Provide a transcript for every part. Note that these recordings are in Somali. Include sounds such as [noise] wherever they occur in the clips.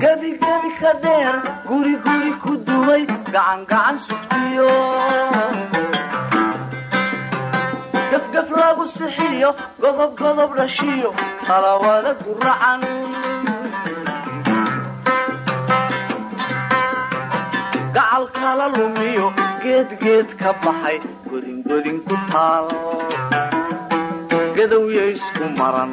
gebigebi ka dheer guriguri ku dumay gacangacan sugtiyo gafgaf lagu sixiyo godobgodob dhashiyo talawada guracan gacal kala lumiyo geedgeed ka baxay godingodin ku taal. Gadowya isku maran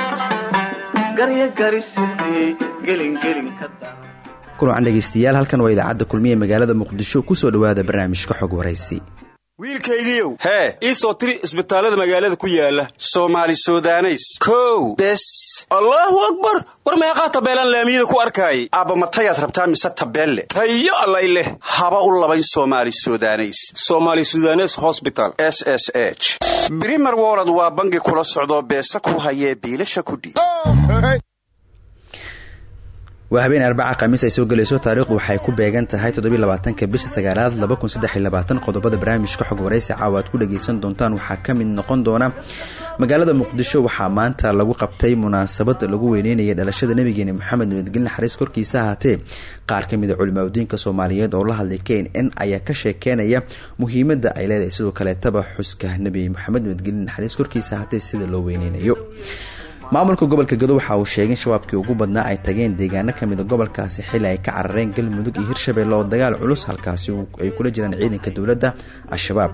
garisirtiyey gelingelin ka dar kulan dhegeystayaal halkan waa idaacadda kulmiye magaalada muqdisho ku soo dhowaada barnaamijka xog waraysi wiilkaygiiow hee ii soo tiri isbitaallada magaalada ku yaalla soomaali sudaneys. Kow bes. Allaahu akbar! War meeqaa tabeelaan laamiyada ku arkaayay aabba matayaad rabtaa mise tabeelle? Tayo allay leh. Haba u labayn soomaali sudaneys. Somaali sudanes hosbital s s h. Brimer wolod waa bangi kula socdoo beesa ku hayee biilasha kudhiib waa habeen arbaca khamiis ay soo gelayso taariikhdu waxay ku beegan tahay toddobylabaatanka bisha sagaalaad qodobada barnaamijka xog waraysi aad ku dhagaysan doontaan waxaa ka mid noqon doona magaalada muqdisho. Waxaa maanta lagu qabtay munaasabad lagu weyneynaya dhalashada nabigeeni moxamed nabadgelin xariis korkiisa ahaatee. Qaar ka mida culimaadudiinka soomaaliyeed oo la hadlay k n ayaa ka sheekeynaya muhiimada ay leedahay sidoo kaleetaba xuska nebi moxamed nabadgelin xariis korkiisa ahaatee sida loo weyneynayo maamulka gobolka gado waxa uu sheegay in shabaabkii ugu badnaa ay tageen deegaano kamida gobolkaasi xili ay ka carareen galmudug iyo hirshabelle oo dagaal culus halkaasi ay kula jiraan ciidanka dowladda al-shabaab.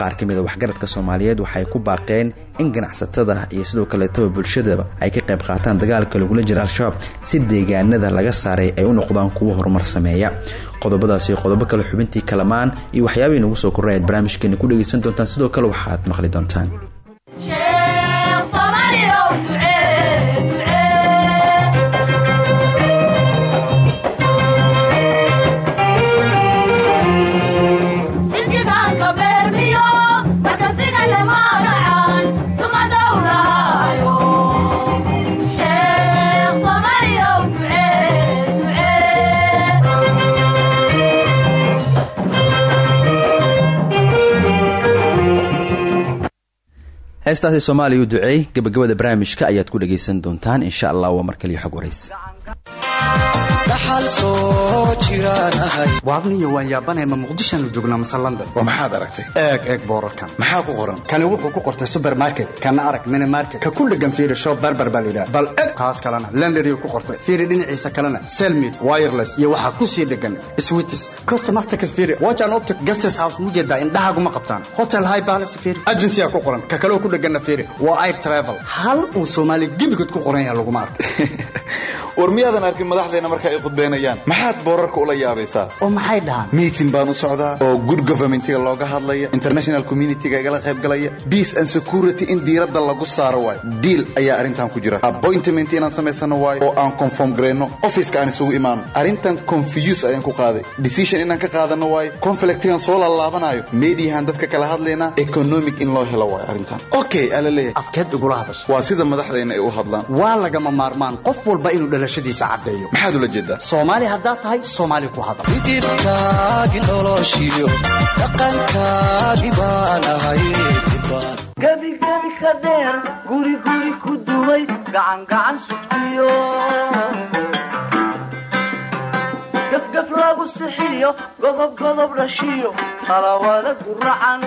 Qaar kamida waxgaradka soomaaliyeed waxay ku baaqeen in ganacsatada iyo sidoo kaleetaba bulshadaba ay ka qayb qaataan dagaalka lagula jira al-shabaab si deegaanada laga saaray ay u noqdaan kuwo horumar sameeya. Qodobadaasi qodobo kale xubintii kalamaan iyo waxyaabihii nagu soo korray aad barnaamijkeena ku dhegeysan doontaan sidoo kale waxaad maqli doontaan heestaasi soomaaliya u duceey gabagabada barnaamijka ayaad ku dhagaysan doontaan insha allah waa mar kaliyo xog waraysi waadniyo waan yaabanay ma muqdishaanu joognaa mase london oo maxaad aragtay? Eeg eeg boorarkan. Maxaa ku qoran? Kani wuxuu ku qortay subermarket kana arag minimarket ka ku dhegan fiiri shop barbar baa layidhaha bal eg kaas kalena lendariyu ku qortay. Fiiri dhinaciisa kalena selmid wireless iyo waxaa ku sii dhegan switis customartakas fiiri wajan optic guestes house mujeedaa indhahaguma qabtaan. Hotel high palace fiiri agency ku qoran. Ka kaleo ku dheganna fiiri waa air travel. Hal uu soomaali gebigood ku qoran yaha laguma arko [laughs] war miyaadan arkin madaxdeena marka ay khudbaynayaan maxaad boorarka ula yaabaysaa? Oo maxay dhahaan? Miitin baan u socdaa oo good governmentiga looga hadlaya international communitiga igala qaybgalaya peace and security in diiradda lagu saaro waayo. Diil ayaa arrintan ku jira. Appointment inaan samaysano waayo oo aan conform garayno officeka aan isugu imaano arrintan confuse ayaan ku qaaday. Decision inaan ka qaadano waayo conflictigan soo laalaabanayo mediahan dadka kala hadlaynaa economic in loo helo waayo arrintan. Okay ala leeyahay afkeed igula hadasha waa sida madaxdeena ay u hadlaan. Waa lagama maarmaan. Qof walba inuu dhalashadiisa caddeeyo. Maxaad ula jeedaa soomaali haddaad tahay soomaali ku hadal. Dibkaagi noloshiyo dhaqankaagi baan ahay gebigebi ka dheer guriguri ku dumay gacangacan sugtiyo. Gafgaf lagu sixiyo godobgodob dhashiyo talawada guracan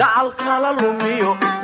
gacal kala lumiyo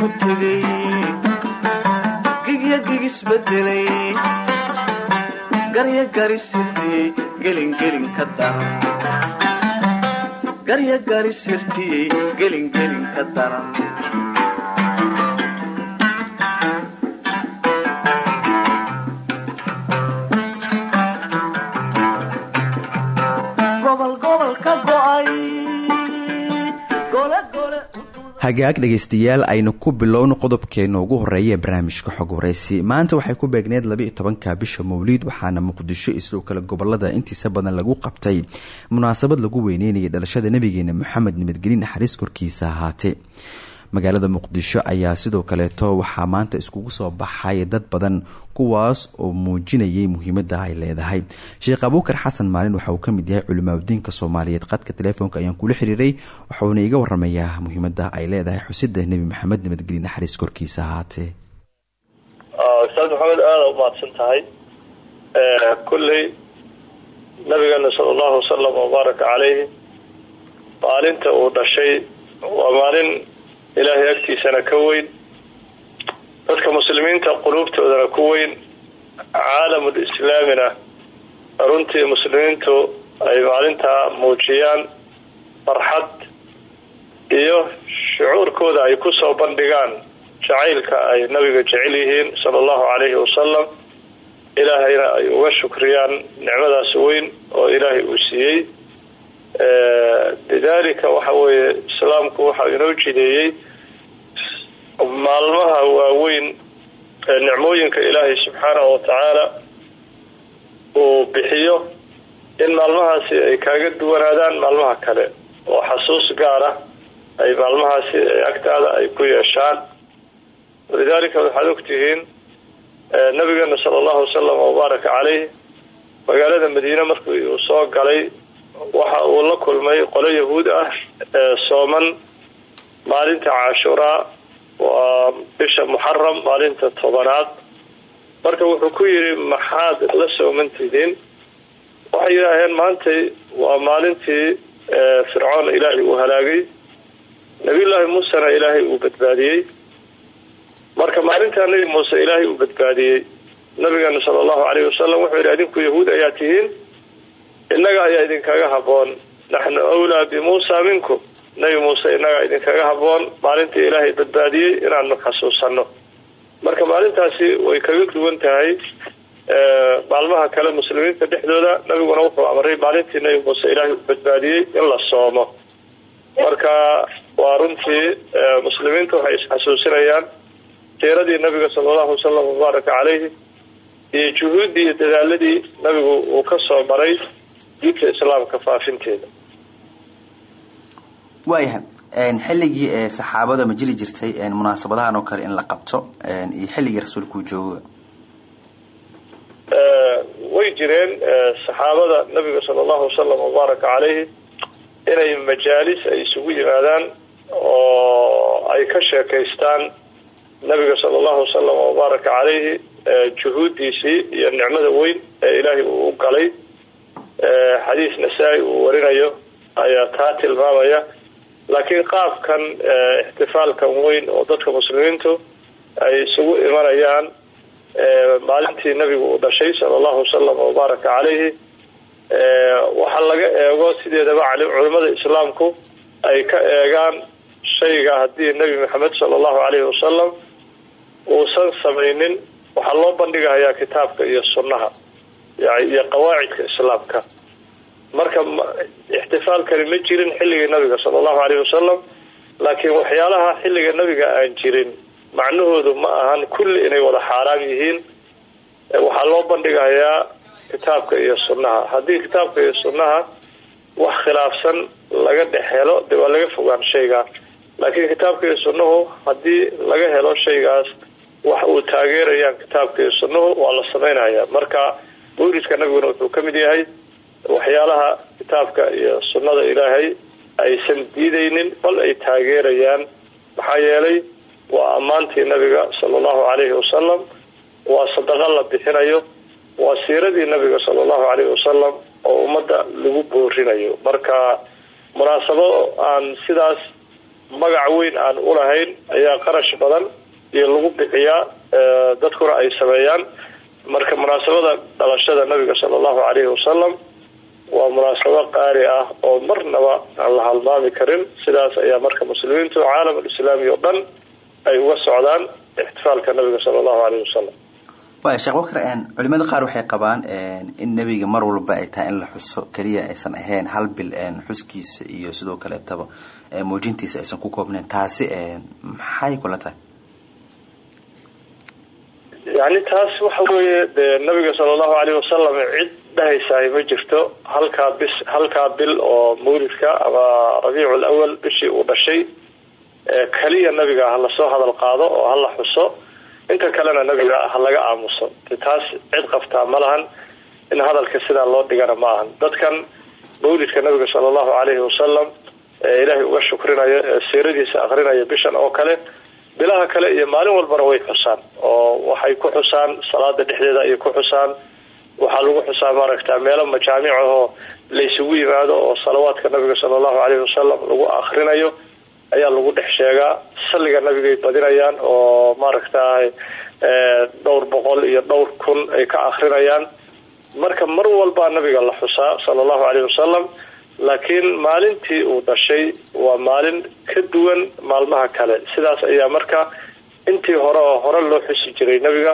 ku tegay gigya gigisbedelay garya garisirtiyey gelingelin ka daran garya garisirtiyey gelingelin ka daran hagaag dhegaystayaal aynu ku bilowno qodobkeena ugu horreeya ee barnaamijka xog waraysi maanta waxay ku beegneed labaiyo tobanka bisha mawliid waxaana muqdisho islo kale gobollada intiisa badan lagu qabtay. Munaasabad lagu weyneynayay dhalashada nabigeena moxamed nabadgelin naxariis korkiisa ahaatee magaalada muqdisho ayaa sidoo kaleeto waxaa maanta iskugu soo baxay dad badan kuwaas oo muujinayay muhiimada ay leedahay. Sheekh abuukar xasan maalin waxa uu ka mid yahay culimaadudiinka soomaaliyeed. Qadka telefoonka ayaan kula xiriiray waxauna iga waramayaa muhiimada ay leedahay xusida nebi maxamed nabadgelin naxariis korkiisa ahaatee ustaad maxamed aada umahadsan tahay. Kulley nabigeena sala allahu wasalam wabaaraka caleyhi maalinta uu dhashay waa maalin ilaahay agtiisana ka weyn. Dadka muslimiinta quluubtoodana ku weyn. Caalamul islaamina runtii muslimiintu ay maalintaa muujiyaan farxad iyo shucuurkooda ay ku soo bandhigaan jacaylka ay nabiga jecel yihiin sala allahu calayhi wasalam ilaahayna ay uga shukriyaan nicmadaas weyn oo ilaahay uu siiyey lidaalika waxa weeye islaamku waxa inoo jideeyey maalmaha waaweyn ee nicmooyinka ilaahay subxaanahu watacaala uu bixiyo in maalmahaasi ay kaaga duwanaadaan maalmaha kale oo xasuus gaar ah ay maalmahaasi agtaada ay ku yeeshaan. Walidaalika waxaad ogtihiin nabigeena sala allahu wasalam wabaaraka caleyh magaalada madiine markii uu soo galay waxa uu la kulmay qolo yahuud ah ee sooman maalinta cashuraa waa bisha muxaram maalinta tobanaad. Marka wuxuu ku yidhi maxaad la sooman tihiin waxay yidhaaheen maantay waa maalintii fircoon ilaahay uu halaagay. Nabiyullaahi muusena ilaahay uu badbaadiyey. Marka maalintaa nebi muuse ilaahay uu badbaadiyey nabigeena sala allahu caleyhi wasalam wuxuu yidhi adinku yahuud ayaa tihiin innaga ayaa idinkaga haboon naxnu awlaa bimuusa minkum nebi muuse innagaa idinkaga haboon maalintii ilaahay badbaadiyey inaanu xasuusanno. Marka maalintaasi way kaga duwan tahay maalmaha kale muslimiinta dhexdooda nabiguna wuxuu amray maalintii nebi muuse ilaahay u badbaadiyey in la soomo. Marka waa runtii muslimiinta waxay isxasuusinayaan siiradii nabiga sala allahu wasalam wabaaraka caleyhi iyo juhuuddii iyo dadaaladii nabigu uu ka soo maray diinta islaamka faafinteeda. Waayahay xilligii saxaabada ma jiri jirtay munaasabadahan oo kale in la qabto iyo xilligii rasuulkuu jooga way jireen saxaabada nabiga sala allahu wasalam wabaaraka caleyhi inay majaalis ay isugu yimaadaan oo ay ka sheekaystaan nabiga sala allahu wasalam wabaaraka caleyhi juhuuddiisii iyo nicmada weyn ee ilaahay uu u galay xadiis nasaa-i uu warinayo ayaa taa tilmaamaya. Laakiin qaabkan ixtifaalkan weyn oo dadka muslimiintu ay isugu imanayaan maalintii nabigu uu dhashay sala allahu wasalam wabaaraka caleyhi waxaa laga eego sideedaba culimada islaamku ay ka eegaan shayga haddii nebi maxamed sala allahu caleyhi wasalam uusan samaynin. Waxaa loo bandhigahayaa kitaabka iyo sunnaha iyo qawaacidka islaamka. Marka ixtifaalkani ma jirin xilligii nabiga sala allahu caleyhi wasalam laakiin waxyaalaha xilliga nabiga aan jirin macnahoodu ma ahan kulli inay wada xaaraam yihiin. Waxaa loo bandhigayaa kitaabka iyo sunnaha. Haddii kitaabka iyo sunnaha wax khilaafsan laga dhex helo de waa laga fogaan shaygaa laakiin kitaabka iyo sunnuhu haddii laga helo shaygaas wax uu taageerayaan kitaabka iyo sunnuhu waa la sameynaya. Marka mawlidka nabiguna wuxuu ka mid yahay waxyaalaha kitaabka iyo sunnada ilaahay aysan diidaynin bal ay taageerayaan. Maxaa yeelay waa ammaantii nabiga sala allahu caleyhi wasalam waa sadaqa la bixinayo waa siiradii nabiga sala allahu caleyhi wasalam oo ummadda lagu boorinayo. Marka munaasabo aan sidaas magac weyn aan ulahayn ayaa qarash badan iyo lagu bixiyaa dadkuna ay sameeyaan marka munaasabada dhalashada nabiga sala allahu calayhi wasalam waa munaasabo qaali ah oo marnaba aan la halmaami karin. Sidaas ayaa marka muslimiintu caalam alislaami oo dhan ay uga socdaan ixtifaalka nabiga sala allahu calayhi wasalam waaya sheekh wakar culimada qaar waxay qabaan in nebiga mar walba ay tahay in la xuso keliya aysan ahayn hal bil xuskiisa iyo sidoo kaleetaba muujintiisa aysan ku koobnayn taasi maxay kula tahay yani taas waxa weeye dee nabiga sala allahu alayh wasalam cid dhahaysaay ma jirto. Halkaa bis halkaa bil oo mawlidka ama rabiicu lawal bishii uu dhashay keliya nabiga ha la soo hadal qaado oo hala xuso inta kalena nabiga ha laga aamuso. Taas cid qabtaa ma lahan in hadalka sidaa loo dhigana ma ahan. Dadkan mawlidka nabiga sala allahu alayhi wasalam ee ilaahay uga shukrinaya ee siiradiisa akrinaya bishan oo kale bilaha kale iyo maalin walbana way xusaan oo waxay ku xusaan salaada dhexdeeda ayay ku xusaan. Waxaa lagu xusaa maaragta meelo majaamic ahoo laysugu yimaado oo salawaadka nabiga sala allahu alayhi wasalam lagu akrinayo ayaa lagu dhex sheegaa. Salliga nabigay badinayaan oo maaragtaay dhowr boqol iyo dhowr kun ay ka akrinayaan marka mar walbaa nabiga la xusaa sala allahu alayhi wasalam laakiin maalintii uu dhashay waa maalin ka duwan maalmaha kale. Sidaas ayaa marka intii hore oo hore loo xusi jiray nabiga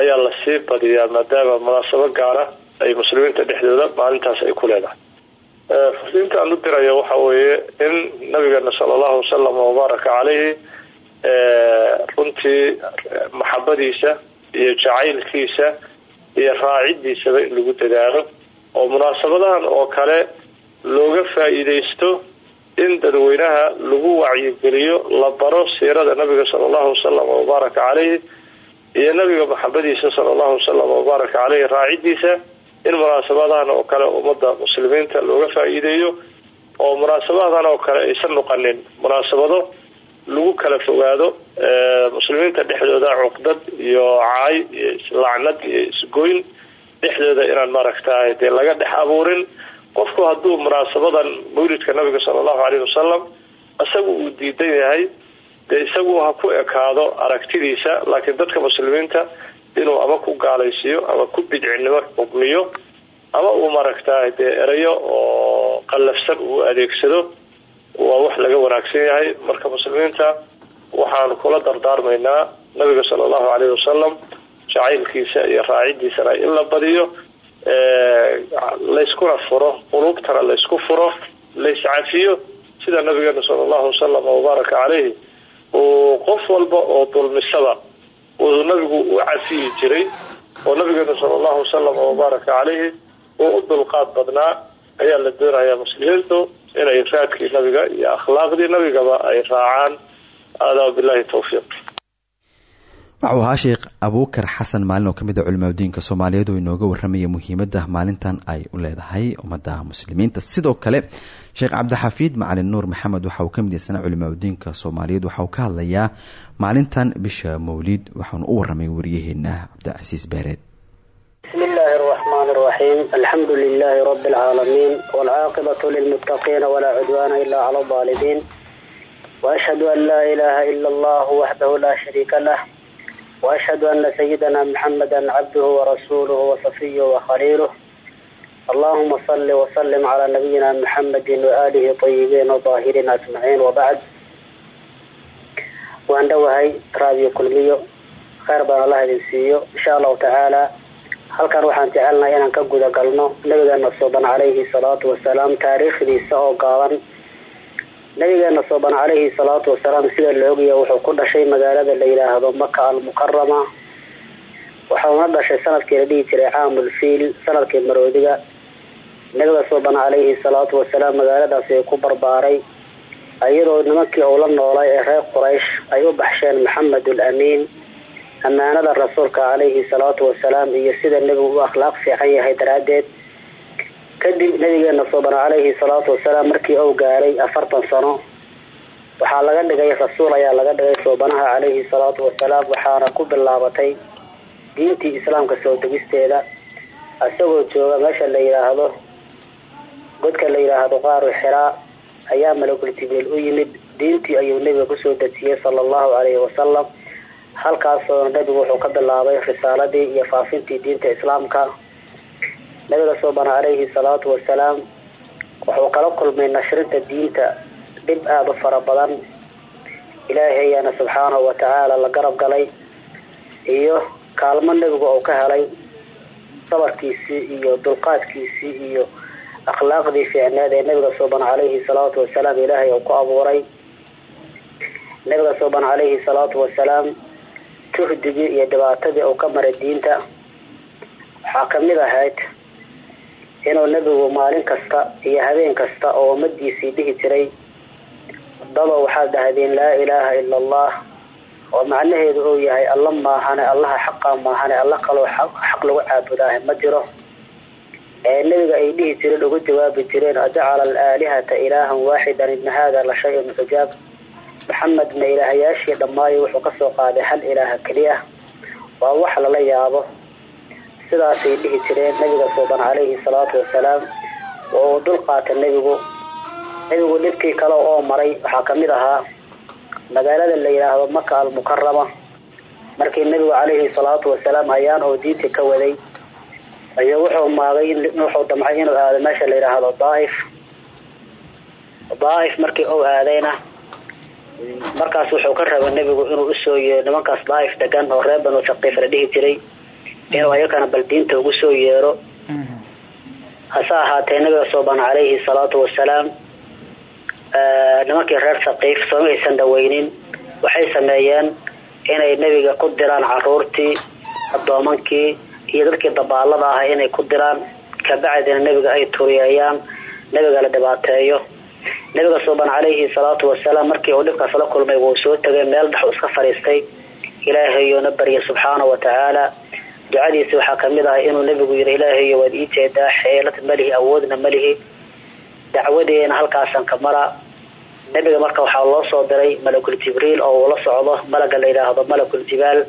ayaa la sii badiyaa maadaama munaasabo gaara ay muslimiinta dhexdooda maalintaas ay ku leedahay. Fursiinta aan u dirayo waxa weeye in nabigeena sala allahu wasalam wabaaraka caleyhi runtii maxabadiisa iyo jacaylkiisa iyo raacidiisaba in lagu dadaalo. Oo munaasabadahan oo kale looga faa-iideysto in dadweynaha lagu wacyigeliyo la baro siirada nabiga sala allahu wasalam wabaaraka caleyhi iyo nabiga maxabadiisa sala allahu wasalam wabaaraka caleyhi raacidiisa in munaasabadahan oo kale ummada muslimiinta looga faa-iideeyo oo munaasabadan oo kale aysan noqonin munaasabado lagu kala fogaado muslimiinta dhexdooda cuqdad iyo caay iyo islacnad iyo isgoyn dhexdooda inaan maaragtaay dee laga dhex abuurin qofku hadduu munaasabadan mawlidka nabiga sala allahu alayhi wasalam isagu uu diidan yahay dee isagu ha ku ekaado aragtidiisa laakiin dadka muslimiinta inuu ama ku gaalaysiiyo ama ku bidcinimo xugmiyo ama uu maaragtaay dee erayo oo qallafsan uu adeegsado waa wax laga wanaagsan yahay. Marka muslimiinta waxaan kula dardaarmaynaa nabiga sala allahu alayhi wasalam jacaylkiisa iyo raacidiisana in la badiyo layskuna furo quluubtana laysku furo layscafiyo sida nabigeena sala allahu wasalam wabaaraka caleyhi uu qof walba oo dulmisaba uu nabigu u cafiyi jiray oo nabigeena sala allahu wasalam wabaaraka caleyhi uu u dulqaad badnaa ayaa la doonayaa muslimiintu inay raadkii nabiga iyo akhlaaqdii nabigaba ay raacaan. Aadaa bilahi tawfiiq waxuu ahaa sheekh abuukar xasan maalin oo ka mid a culimaadudiinka soomaaliyeed oo inooga waramaya muhiimada maalintan ay u leedahay ummada muslimiinta. Sidoo kale sheekh cabdixafiid macalin nuur maxamed waxa uu ka mid yahay sana culimaadudiinka soomaaliyeed waxa uu ka hadlayaa maalintan bisha mawlid waxaanu u waramay wariyaheena cabdicasiis beereed. Bismi illaahi araxmaan araxiim alxamdu lilaahi rabi alcaalamiin waalcaaqibatu lilmuttaqiina walaa cudwaana ilaa cala aldaalimiin waashhadu an laa ilaaha ila allahu waxdahu laa shariika lah وأشهد أن سيدنا محمدا عبده ورسوله وصفيه وخليله اللهم صل وسلم على نبينا محمد وآله طيبين وطاهرين أجمعين وبعد وأن دوهي راديو كلميو خير بان الله idin siiyo insha allahu tacaala halkan waxaan jecelnahay inaan ka guda galno nabigeena suuban calayhi salaatu wasalaam taariikhdiisa oo gaaban nabigeena suuban calayhi salaatu wasalaam sida la ogaya wuxuu ku dhashay magaalada la yidhaahdo maka almukarama waxauna dhashay sannadkii la dhihi jiray caamul fiil sannadkii maroodiga. Nabiga suuban calayhi salaatu wasalaam magaaladaasi ay ku barbaaray. Iyadoo nimankii uu la noolay ee reer quraysh ay u baxsheen maxamed ul amiin ammaanada rasuulka calayhi salaatu wasalaam iyo sida nebigu u akhlaaq fiican yahay daraaddeed kadib nabigeena suuban calayhi salaatu wasalaam markii uu gaaray afartan sano waxaa laga dhigay rasuul ayaa laga dhigay suubanaha calayhi salaatu wasalaam waxaana ku bilaabatay diintii islaamka soo degisteeda isagoo jooga meesha la yidhaahdo godka la yidhaahdo qaaru xiraa ayaa malakul jibriil u yimid. Diintii ayuu nebiga ku soo dejiyey sala allahu calayhi wasalam halkaasoo nebigu wuxuu ka bilaabay risaaladii iyo faafintii diinta islaamka nabiga suuban calayhi salaatu wasalaam wuxuu kala kulmay nashrinta diinta dhib aada u fara badan. Ilaahay ayaana subxaanahu watacaala la garab galay iyo kaalmo nebigu uu ka helay sabarkiisii iyo dulqaadkiisii iyo akhlaaqdii fiicneed ee nabiga suuban calayhi salaatu wasalaam ilaahay uu ku abuuray. Nabiga suuban calayhi salaatu wasalaam juhdigii iyo dhibaatadii uu ka maray diinta. Waxaa ka mid ahayd inuu nebigu maalin kasta iyo habeen kasta oo ummadiisii dhihi jiray daba waxaad dhahdeen laa ilaaha ila allah oo macnaheedu uu yahay alla maahane allaha xaqa maahane alla kaloo xaq lagu caabudaaha ma jiro. Ee nebiga ay dhihi jireen ugu jawaabi jireen ajacala alaalihata ilaahan waaxidan ina hada la shay-un cujaab maxamed ma ilaahayaashii dhammaayo wuxuu ka soo qaaday hal ilaaha keliya waa wax lala yaabo sidaasay dhihi jireen nabiga suuban calayhi salaatu wasalaam oo uu dul qaata nebigu. Nebigu dhibkii kale oo maray waxaa ka mid ahaa magaalada la yidhaahdo maka almukarama markii nebigu calayhi salaatu wasalaam ayaan oo diinta ka waday ayuu wuxuu maagay wuxuu damcay inuu aado meesha la yidhaahdo daaif. Daaif markii uu aadayna markaas wuxuu ka rabay nebigu inuu u soo yeero nimankaas daaif degan oo reer banu saqiif la dhihi jiray inuu ayakana bal diinta ugu soo yeero. Hase ahaatee nabiga suuban calayhi salaatu wasalaam nimankii reer saqiif sooma aysan dhaweynin waxay sameeyeen inay nebiga ku diraan caruurtii addoomankii iyo dadkii dabaalada ah inay ku diraan. Kabacdina nebiga ay turiyeeyaan nebiga la dhibaateeyo. Nebiga suuban calayhi salaatu wasalaam markii uu dhibkaas la kulmay wuu soo tegay meel dhex iska fadhiistay ilaahayuuna baryay subxaana wa tacaala ducadiisi waxaa ka mid ah inuu nebigu yiri ilaahayo waad ii jeedaa xeelad malihi awoodna malihi dacwadeena halkaasan ka mara. Nebiga marka waxaa loo soo diray malakul jibriil oo uu la socdo malaga la yidhaahdo malakul jibaal.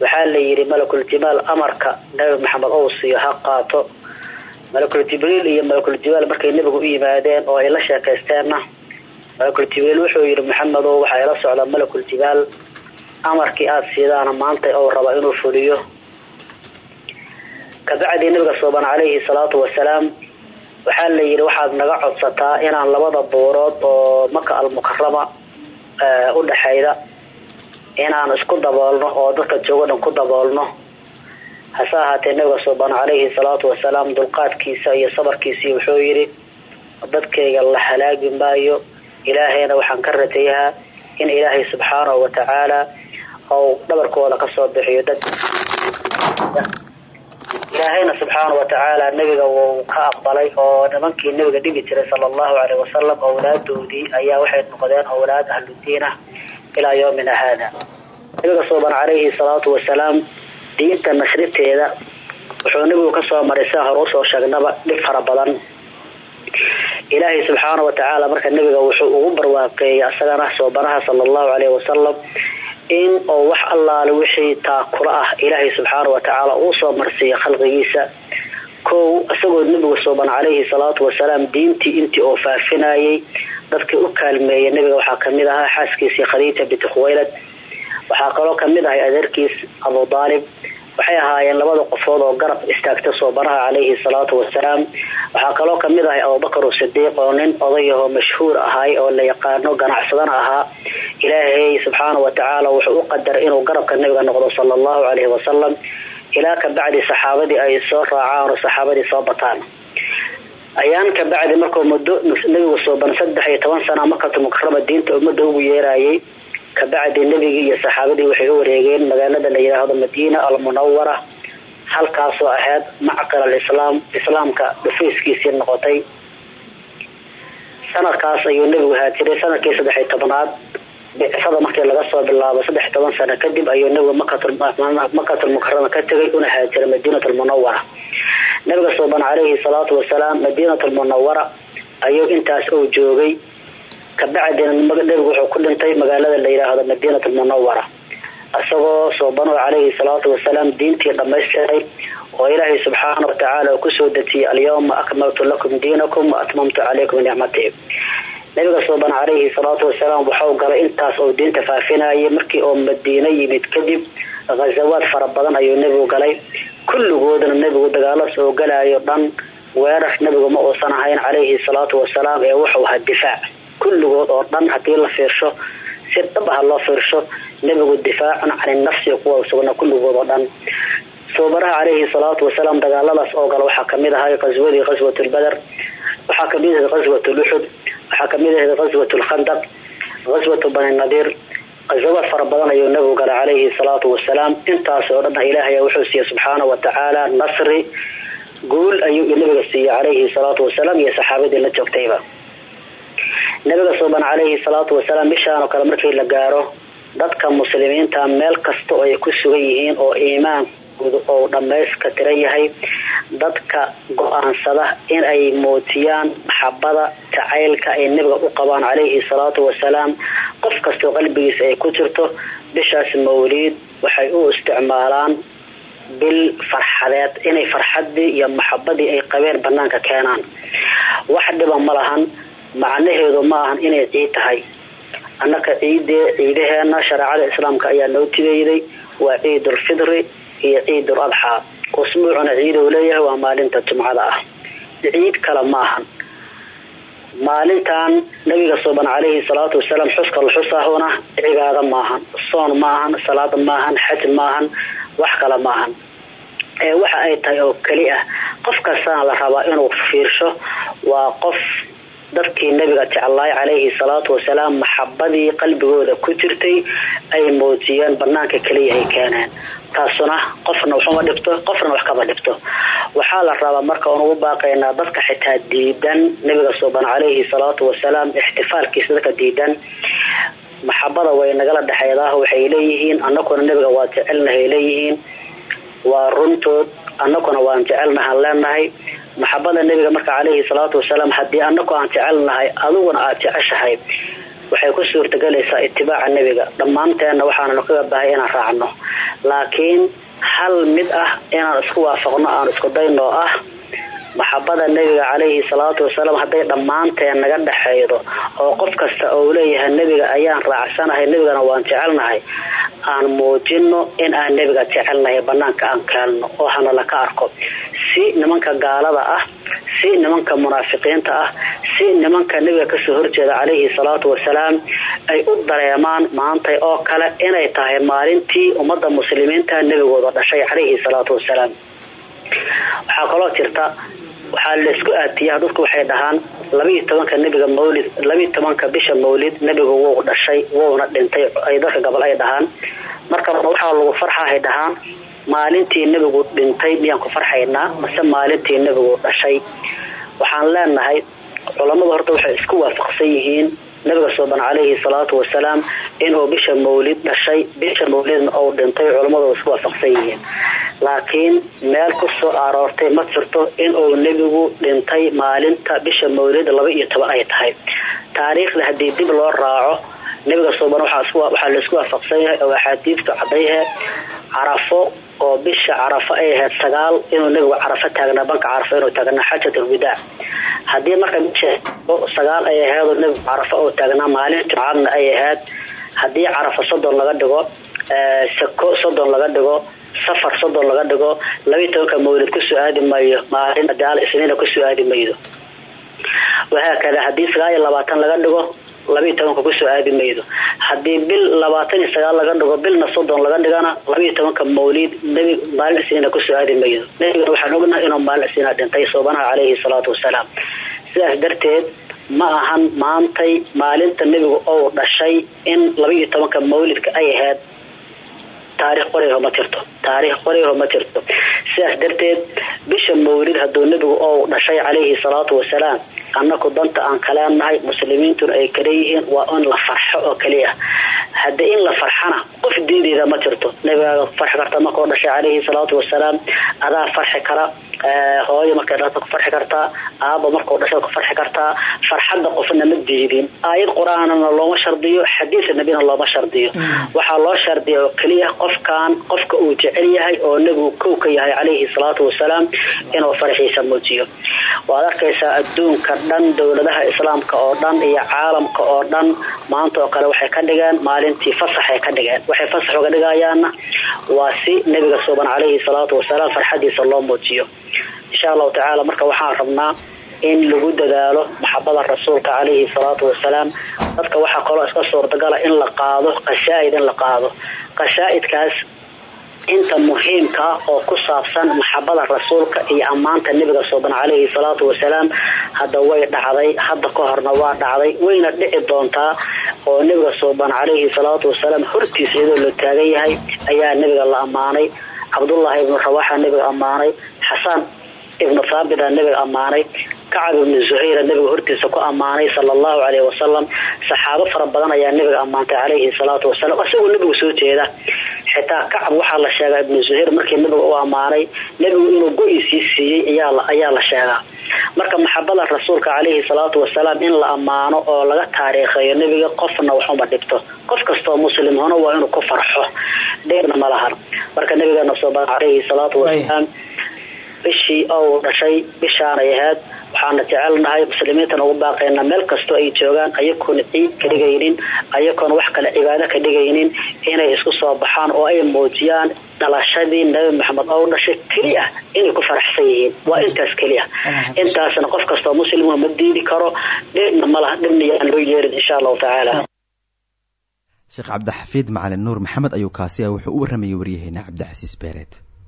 Waxaa la yidhi malakul jibaal amarka nebi maxamed ou siiyo ha qaato. Malakul jibriil iyo malakul jibaal markay nebigu u yimaadeen oo ay la sheekaysteenna malakul jibriil wuxuu yidhi maxamedow waxaa ila socda malakul jibaal amarkii aada siidaana maanta ou raba inuu fuliyo kabacdii nabiga suuban calayhi salaatu wasalaam waxaa la yidhi waxaad naga codsataa inaan labada buurood oo maka almukarama u dhexayda inaan isku daboolno oo dadka joogo dhan ku daboolno. Hase ahaatee nabiga suuban calayhi salaatu wasalaam dulqaadkiisa iyo sabarkiisii wuxuu yidhi dadkayga la halaagi maayo ilaahayna waxaan ka rajayahaa in ilaahay subxaanahu wa tacaala ou dhabarkooda ka soo bixiyo dad ilaahayna subxaana wa tacaala nebiga wuu ka aqbalay oo nimankii nebiga dhigi jiray sala allahu caleyh wasalam owlaadoodii ayaa waxay noqdeen owlaad ahludiin ah ilaa yoomina haada. Nabiga suuban calayhi salaatu wasalaam diinta nashriteeda wuxuu nebigu ka soo maray sia hore u soo sheegnaba dhib fara badan. Ilaahay subxaana wa tacaala marka nebiga wuxuu ugu barwaaqeeyay asagana soobanaha sala allahu caleyhi wasalam in oo wax allaale wixii taakula ah ilaahay subxaana wa tacaala uu soo marsiiya khalqigiisa. Kow isagoo nebigu suuban calayhi salaatu wasalaam diintii intii oo faafinayay dadkii u kaalmeeyay nebiga waxaa ka mid ahaa xaaskiisii khadiija binti khuwaylad waxaa kaloo ka mid ahay adeerkiis abu daalib waxay ahaayeen labada qofood oo garab istaagta soobanaha calayhi salaatu wasalaam waxaa kaloo ka mid ahay abubakar sidiiq oo nin odayahoo mashhuur ahay oo la yaqaano ganacsadana ahaa ilaahay subxaana wa tacaala wuxuu u qadaray inuu garabka nabiga noqdo sala allahu caleyhi wasalam ilaa ka bacdi saxaabadii ay soo raacaan oo saxaabadii soo bataan. Ayaan ka bacdi markuu muddo nabigu suuban saddex iyo toban sana makatu mukarama diinta ummadda ugu yeerayay kabacdi nebigii iyo saxaabadii waxay u wareegeen magaalada la yidhaahdo madiina almunawara halkaasoo ahayd macqal alislaam islaamka dhufayskiisii noqotay. Sanadkaas ayuu nebigu haajiray sannadkii saddex iyo tobanaad bicsada markii laga soo bilaabo saddex toban sano kadib ayuu nebigu makatulmukarama ka tegay una haajiray madiinat almunawara nabiga suuban calayhi salaatu wasalaam madiinat almunawara ayuu intaas ou joogay. Kabacdina nebigu wuxuu ku dhintay magaalada la yidhaahdo madiinat almunawara isagoo suubano calayhi salaatu wasalaam diintii dhamaystiray oo ilaahay subxaana wa tacaala uu ku soo dejiyay alyawma akmaltu lakum diinakum wa atmamtu calaykum nicmatii nabiga suuban calayhi salaatu wasalaam waxau galay intaas oo diinta faafinayay markii oo madiino yimid kadib ghazawaad fara badan ayuu nebigu galay. Kulligoodna nebigu dagaalo soo galayo dhan. Weerar nebigu ma uusan ahayn calayhi salaatu wasalaam ee wuxuu ahaa difaac. Kulligood oo dhan haddii la fiirsho si dhab ah loo fiirsho nebigu difaacun cani nafsi kuwa sugna kulligood oo dhan. Suubanaha calayhi salaatu wasalaam dagaaladaas oo gala waxaa ka mid ahay qaswadii qaswat lbader waxaa ka mid ahayd qaswat luxud waxaa ka mid ahayd qaswat lkhandaq qaswatu bani nadiir qasawaad fara badan ayuu nabigu galay calayhi salaatu wasalaam intaas oo dhan ilaahay wuxuu siiyey subxaana wa tacaala nasri guul ayuu nabiga siiyey calayhi salaatu wasalaam iyo saxaabadii la joogtayba. Nabiga suuban calayhi salaatu wasalaam bishaan oo kale markii la gaaro dadka muslimiinta meel kasta ay ku sugan yihiin oo iimaankoodu ou dhammayska tiran yahay dadka go'aansada in ay muujiyaan maxabada jacaylka ay nabiga u qabaan calayhi salaatu wasalaam. Qof kastoo qalbigiisa ay ku jirto bishaas mawliid waxay u isticmaalaan bil farxadeed inay farxadii iyo maxabadii ay qabeen banaanka keenaan. Wax dhiba ma lahan macnaheedu ma ahan inay ciid tahay. Annaka ciidee ciidaheena shareecada islaamka ayaa noo tideeyday waa ciidulfidri iyo ciidul adxaa usbuucuna ciidou leeyahay waa maalinta jumcada ah. Ciid kale ma ahan. Maalintan nabiga suuban calayhi salaatu wasalaam xuska la xusaahuna cibaado maahan soon maahan salaad maahan xaj maahan wax kale maahan ee waxa ay tahay oo keli ah qof kastana la rabaa inuu fiirsho waa qof dadkii nabiga jeclaay calayhi salaatu wasalaam maxabadii qalbigooda ku jirtay ay muujiyeen banaanka keliya ay keeneen. Taasuna qofna waxuma dhibto qofna wax kama dhibto. Waxaa la rabaa marka uun ugu baaqaynaa dadka xitaa diidan nabiga suuban calayhi salaatu wasalaam ixtifaalkiisa dadka diidan. Maxabada way nagala dhexeedaah waxay leeyihiin anakuna nabiga waa jecelnahay leeyihiin. Waa runtood anakuna waan jecelnahaan leenahay maxabada nabiga marka calayhi salaatu wasalaam haddii anaku aan jecelnahay adiguna aada jeceshahay waxay ku suurtagelaysaa itibaaca nebiga. Dhammaanteenna waxaananu kaga baahay inaan raacno. Laakiin hal mid ah inaan isku waafaqno aan isku dayno ah maxabada nebiga calayhi salaatu wasalaam hadday dhammaanteen naga dhexaydo oo qof kasta ou leeyahay nebiga ayaan raacsanahay nebigana waan jecelnahay. Aan muujino in aan nebiga jecelnahay banaanka aan kaalno oo hana laka arko. Si nimanka gaalada ah si nimanka munaafiqiinta ah si nimanka nebiga ka soo horjeeda calayhi salaatu wasalaam ay u dareemaan maantay oo kale inay tahay maalintii ummada muslimiinta nebigooda dhashay calayhi salaatu wasalaam. Waxaa kaloo jirta waxaa laysku aatiyaa dadku waxay dhahaan labiiyo tobanka nebiga mawlid labiiyo tobanka bisha mawlid nebigu wuu dhashay wuuna dhintay. Ay dadka gabal ay dhahaan. Marka waxaa lagu farxahay dhahaan maalintii nebigu dhintay miyaan ku farxaynaa mase maalintii nebigu dhashay. Waxaan leenahay culamadu horta waxay isku waafaqsan yihiin nabiga suuban calayhi salaatu wasalaam inuu bisha mawlid dhashay. Bisha mawlidna uu dhintay culammadu isku waafaqsan yihiin laakiin meel ku soo aroortay ma jirto inuu nebigu dhintay maalinta bisha mawlid laba iyo toban ay tahay. Taariikhda haddii dib loo raaco nabiga suuban waxaa la isku waafaqsan yahay oo axaadiidtu cadayhe carafo oo bisha carafo ay ahayd sagaal inuu nebigu carafo taagnaa banka carafo inuu taagnaa xaajatulwadaac haddii marka bisha sagaal ay ahayd nebigu carafo uu taagnaa maalin jumcadna ay ahayd haddii carafo soddon laga dhigo sako soddon laga dhigo safar soddon laga dhigo labiiy tobanka mawlid ku soo aadi mayo maalin daal isniina ku soo aadi maydo wahaakada haddii sagaal iyo labaatan laga dhigo labiiy tobanka ku soo aadi maydo haddii bil labaatan iyo sagaal laga dhigo bilna soddon laga dhigana labiiyo tobanka mawlid nebi maalin isniina ku soo aadi maydo nebigana waxaan ognahay inuu maalin isniina dhintay soobanaha calayhi salaatu wasalaam. Sidaas darteed ma ahan maantay maalinta nebigu ou dhashay in labaiyo tobanka mawlidka ay ahayd taarikh qorayho ma jirto taariikh qorayho ma jirto. Sidaas darteed bisha mawlid hadduu nebigu ou dhashay calayhi salaatu wasalaam annaku danta aan kaleenahay muslimiintuna ay kaleeyihiin waa in la farxo oo kaliya haddii in la farxana qof diidayda ma jirto. Nabigaaga farxi karta markuu dhashay calayhi salaatu wasalaam adaa farxi kara hooyo markay dhalato ku farxi kartaa aaba markuu dhashay ku farxi kartaa farxadda qofna ma diidin. Aayad qur'aanana looma shardiyo xadiis nabina looma shardiyo. Waxaa loo shardiya oo keliya qofkan qofka uu jecel yahay oo nebigu kow ka yahay calayhi salaatu wasalaam inuu farxiisa muujiyo waad arkaysaa adduunka dhan dowladaha islaamka oo dhan iyo caalamka oo dhan. Maanta oo kale waxay ka dhigeen maalintii fasaxay ka dhigeen. Waxay fasax uga dhigayaanna waa si nebiga suuban calayhi salaatu wasalaam farxadiisa loo muujiyo. Insha allahu tacaala marka waxaan rabnaa in lagu dadaalo maxabada rasuulka calayhi salaatu wasalaam dadka waxaa kaloo iska suurtagala in la qaado qashaa'id in la qaado. Qashaa'idkaas inta muhiimka ah oo ku saabsan maxabada rasuulka iyo ammaanta nebiga suuban calayhi salaatu wasalaam hadda way dhacday hadda ka horna waa dhacday wayna dhici doontaa oo nebiga suuban calayhi salaatu wasalaam hortiisa iyadoo la taagan yahay ayaa nebiga la ammaanay. Cabdullaahi ibnu rawaxa nebiga ammaanay. Xasaan ibnu thaabita nebiga ammaanay. Kacab ibnu zuhayra nebiga hortiisa ku ammaanay sala allahu caleyhi wasalam saxaabo fara badan ayaa nebiga ammaantay calayhi salaatu wasalaam isagoo nebigu soo jeeda xitaa kacab waxaa la sheegaa ibnu zuhayr markii nebiga u ammaanay nebigu inuu go-iisii siiyey ayaa la sheegaa. Marka maxabada rasuulka calayhi salaatu wasalaam in la ammaano oo laga taariikheeyo nebiga qofna waxuma dhibto. Qof kastoo muslimhona waa inuu ku farxo. Dheerna ma lahan. Marka nabigeena soo badan calayhi salaatu wasalaam bishii ou dhashay bishaanay ahayd waxaana jecelnahay muslimiintan ugu baaqaynaa meel kastoo ay joogaan ayakoona ciid ka dhigaynin ayakoona wax kale cibaado ka dhigaynin inay isku soo baxaan oo ay muujiyaan dhalashadii nabi maxamed oo dhashay keliya inay ku faraxsan yihiin. Waa intaas keliya intaasna qof kastoo muslimuna ma diidi karo dhibna malaha dhibna yaan loo yeerin insha allahu tacaala. Sheekh cabdixafiid macalin nuur maxamed ayuu kaasi ah wuxuu u warramayay waryaheena cabdicasiis beereed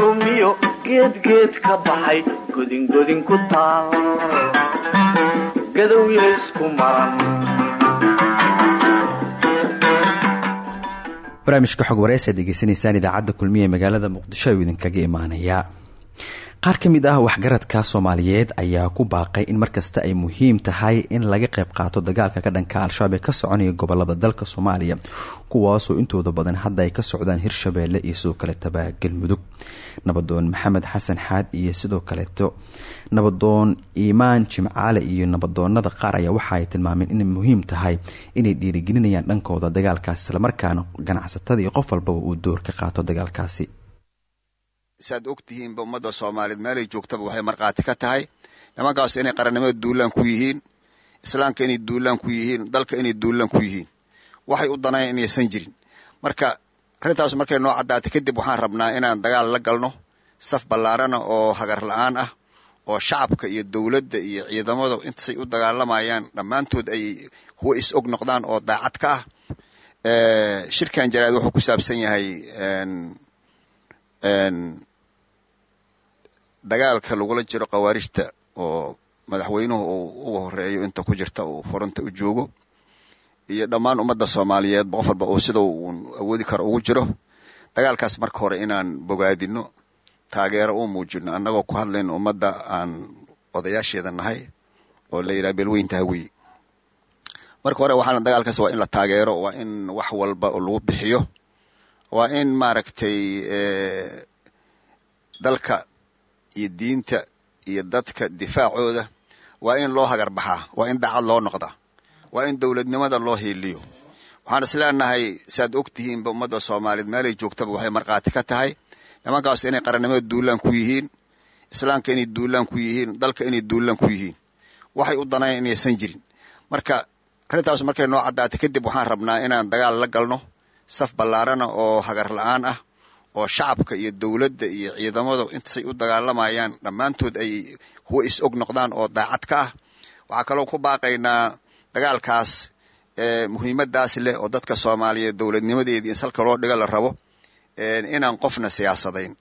lumiyo geedgeed ka baxay godingodin ku taal gadowya isku maran barnaamijka xog wareysa ad degeysanaysaan idaacadda kulmiya ee magaalada muqdisho ayuu idinkaga imaanayaa qaar ka mid ah waxgaradka soomaaliyeed ayaa ku baaqay in markasta ay muhiim tahay in laga qayb qaato dagaalka ka dhanka al-shabaab ee ka soconaya gobollada dalka soomaaliya kuwaasoo intooda badan hadda ay ka socdaan hirshabeelle iyo sidoo kaletaba galmudug nabadoon maxamed xasan xaad iyo sidoo kaleeto nabadoon iimaan jimcaale iyo nabadoonada qaar ayaa waxa ay tilmaameen inay muhiim tahay inay dhiirigelinayaan dhankooda dagaalkaasi islamarkaana ganacsatada iyo qof walbaba uu door ka qaato dagaalkaasi saad og tihiinba ummadda soomaaliyeed meelay joogtaba waxay markhaati ka tahay. Nimankaas inay qarannimada duulaan ku yihiin islaamka inay duulaan ku yihiin dalka inay duulaan ku yihiin. Waxay u danayn inaysan jirin. Marka arrintaas markay noo caddaatay kadib waxaan rabnaa inaan dagaal la galno saf ballaarana oo hagar la'aan ah oo shacabka iyo dowladda iyo ciidamadu intasay u dagaalamayaan dhammaantood ay kuwa is og noqdaan oo daacad ka ah. Shirkan jaraad wuxuu ku saabsan yahay dagaalka lagula jiro khawaarijta oo madaxweynuhu uu uga horeeyo inta ku jirta uu furanta u joogo iyo dhammaan ummadda soomaaliyeed qof walba uu sida uun awoodi karo ugu jiro. Dagaalkaas marka hore inaan bogaadino taageero u muujino annagoo ku hadlayno ummadda aan odayaasheeda nahay oo la yidhaha beelweynta hawiye marka hore waxaana dagaalkaas waa in la taageero waa in wax walba lagu bixiyo waa in maaragtay dalka iyo diinta iyo dadka difaacooda waa in loo hagar baxaa waa in daacad loo noqdaa waa in dowladnimada loo hiiliyo. Waxaan is leenahay saad og tihiinba ummadda soomaaliyeed meelay joogtaba waxay markhaati ka tahay. Nimankaas inay qarannimada duulaan ku yihiin islaamka inay duulaan ku yihiin dalka inay duulaan ku yihiin waxay u danayn inaysan jirin. Marka arrintaas markay noo caddaatay kadib waxaan rabnaa inaan dagaal la galno saf ballaarana oo hagar la'aan ah oo shacabka iyo dowladda iyo ciidamadu intasay u dagaalamayaan dhammaantood ay kuwa is og noqdaan oo daacad ka ah. Waxaa kaloo ku baaqaynaa dagaalkaas muhiimadaas leh oo dadka soomaaliyeed dowladnimadeedii in salka loo dhiga la rabo inaan qofna siyaasadayn